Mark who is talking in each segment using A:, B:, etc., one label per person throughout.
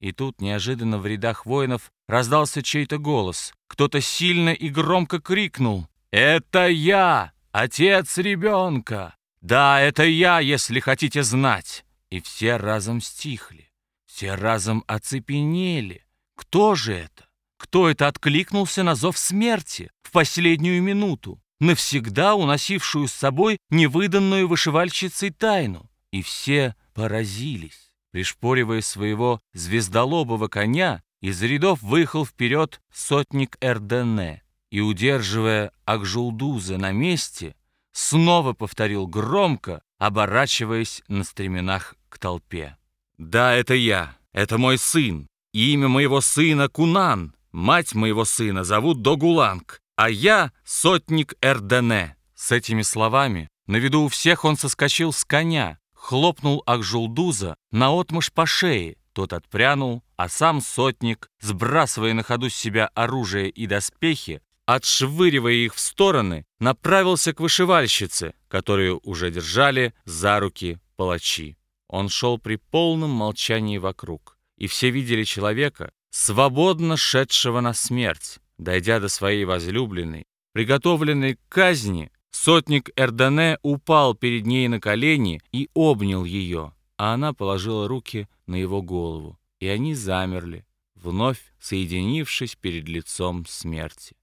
A: И тут неожиданно в рядах воинов раздался чей-то голос. Кто-то сильно и громко крикнул «Это я, отец ребенка! Да, это я, если хотите знать!» И все разом стихли, все разом оцепенели. Кто же это? Кто это откликнулся на зов смерти в последнюю минуту, навсегда уносившую с собой невыданную вышивальщицей тайну? И все поразились. Пришпоривая своего звездолобого коня, из рядов выехал вперед сотник Эрдене и, удерживая Акжулдуза на месте, снова повторил громко, оборачиваясь на стременах к толпе. «Да, это я, это мой сын, имя моего сына Кунан, мать моего сына зовут Догуланг, а я сотник Эрдене». С этими словами на виду у всех он соскочил с коня, хлопнул Акжулдуза наотмашь по шее, тот отпрянул, а сам сотник, сбрасывая на ходу с себя оружие и доспехи, отшвыривая их в стороны, направился к вышивальщице, которую уже держали за руки палачи. Он шел при полном молчании вокруг, и все видели человека, свободно шедшего на смерть. Дойдя до своей возлюбленной, приготовленной к казни, сотник Эрдане упал перед ней на колени и обнял ее, а она положила руки на его голову, и они замерли, вновь соединившись перед лицом смерти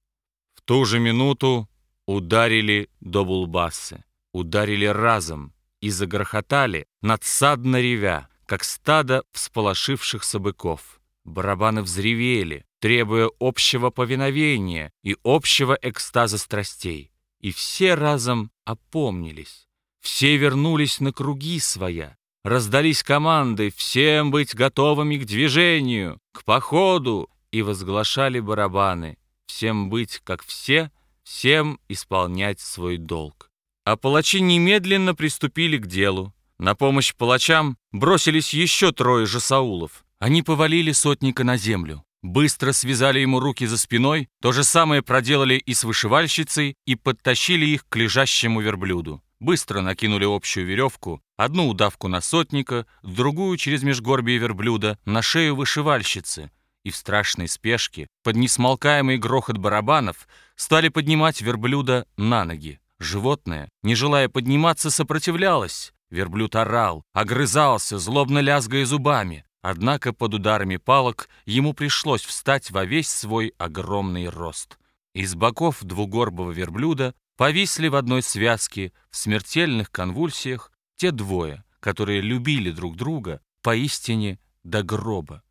A: ту же минуту ударили добулбасы, ударили разом и загрохотали, надсадно ревя, как стадо всполошившихся быков. Барабаны взревели, требуя общего повиновения и общего экстаза страстей. И все разом опомнились, все вернулись на круги своя, раздались команды всем быть готовыми к движению, к походу, и возглашали барабаны всем быть как все, всем исполнять свой долг. А палачи немедленно приступили к делу. На помощь палачам бросились еще трое же Саулов. Они повалили сотника на землю. Быстро связали ему руки за спиной, то же самое проделали и с вышивальщицей и подтащили их к лежащему верблюду. Быстро накинули общую веревку, одну удавку на сотника, другую через межгорбие верблюда на шею вышивальщицы, и в страшной спешке, под несмолкаемый грохот барабанов, стали поднимать верблюда на ноги. Животное, не желая подниматься, сопротивлялось. Верблюд орал, огрызался, злобно лязгая зубами. Однако под ударами палок ему пришлось встать во весь свой огромный рост. Из боков двугорбого верблюда повисли в одной связке в смертельных конвульсиях те двое, которые любили друг друга поистине до гроба.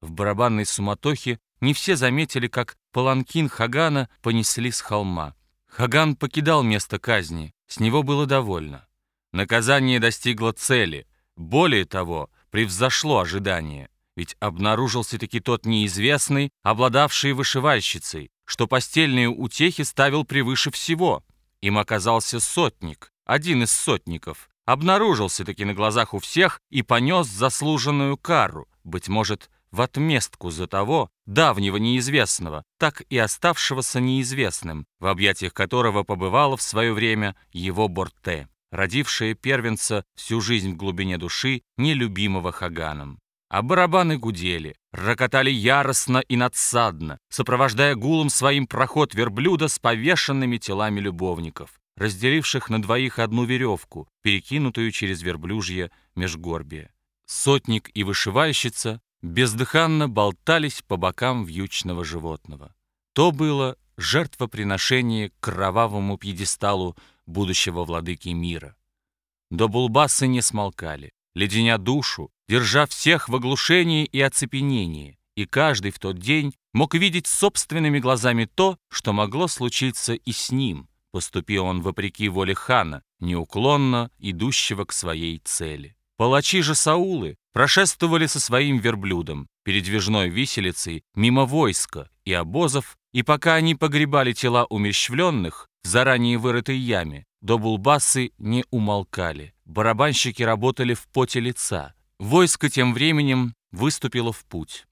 A: В барабанной суматохе не все заметили, как паланкин Хагана понесли с холма. Хаган покидал место казни, с него было довольно. Наказание достигло цели, более того, превзошло ожидания. Ведь обнаружился-таки тот неизвестный, обладавший вышивальщицей, что постельные утехи ставил превыше всего. Им оказался сотник, один из сотников. Обнаружился-таки на глазах у всех и понес заслуженную кару, быть может, в отместку за того давнего неизвестного, так и оставшегося неизвестным, в объятиях которого побывало в свое время его Борте, родившее первенца всю жизнь в глубине души, нелюбимого Хаганом. А барабаны гудели, рокотали яростно и надсадно, сопровождая гулом своим проход верблюда с повешенными телами любовников, разделивших на двоих одну веревку, перекинутую через верблюжье межгорбие. Сотник и вышивальщица бездыханно болтались по бокам вьючного животного. То было жертвоприношение к кровавому пьедесталу будущего владыки мира. До булбасы не смолкали, леденя душу, держа всех в оглушении и оцепенении, и каждый в тот день мог видеть собственными глазами то, что могло случиться и с ним, поступил он вопреки воле хана, неуклонно идущего к своей цели. Палачи же Саулы прошествовали со своим верблюдом, передвижной виселицей, мимо войска и обозов, и пока они погребали тела умерщвленных в заранее вырытой яме, до булбасы не умолкали. Барабанщики работали в поте лица. Войско тем временем выступило в путь.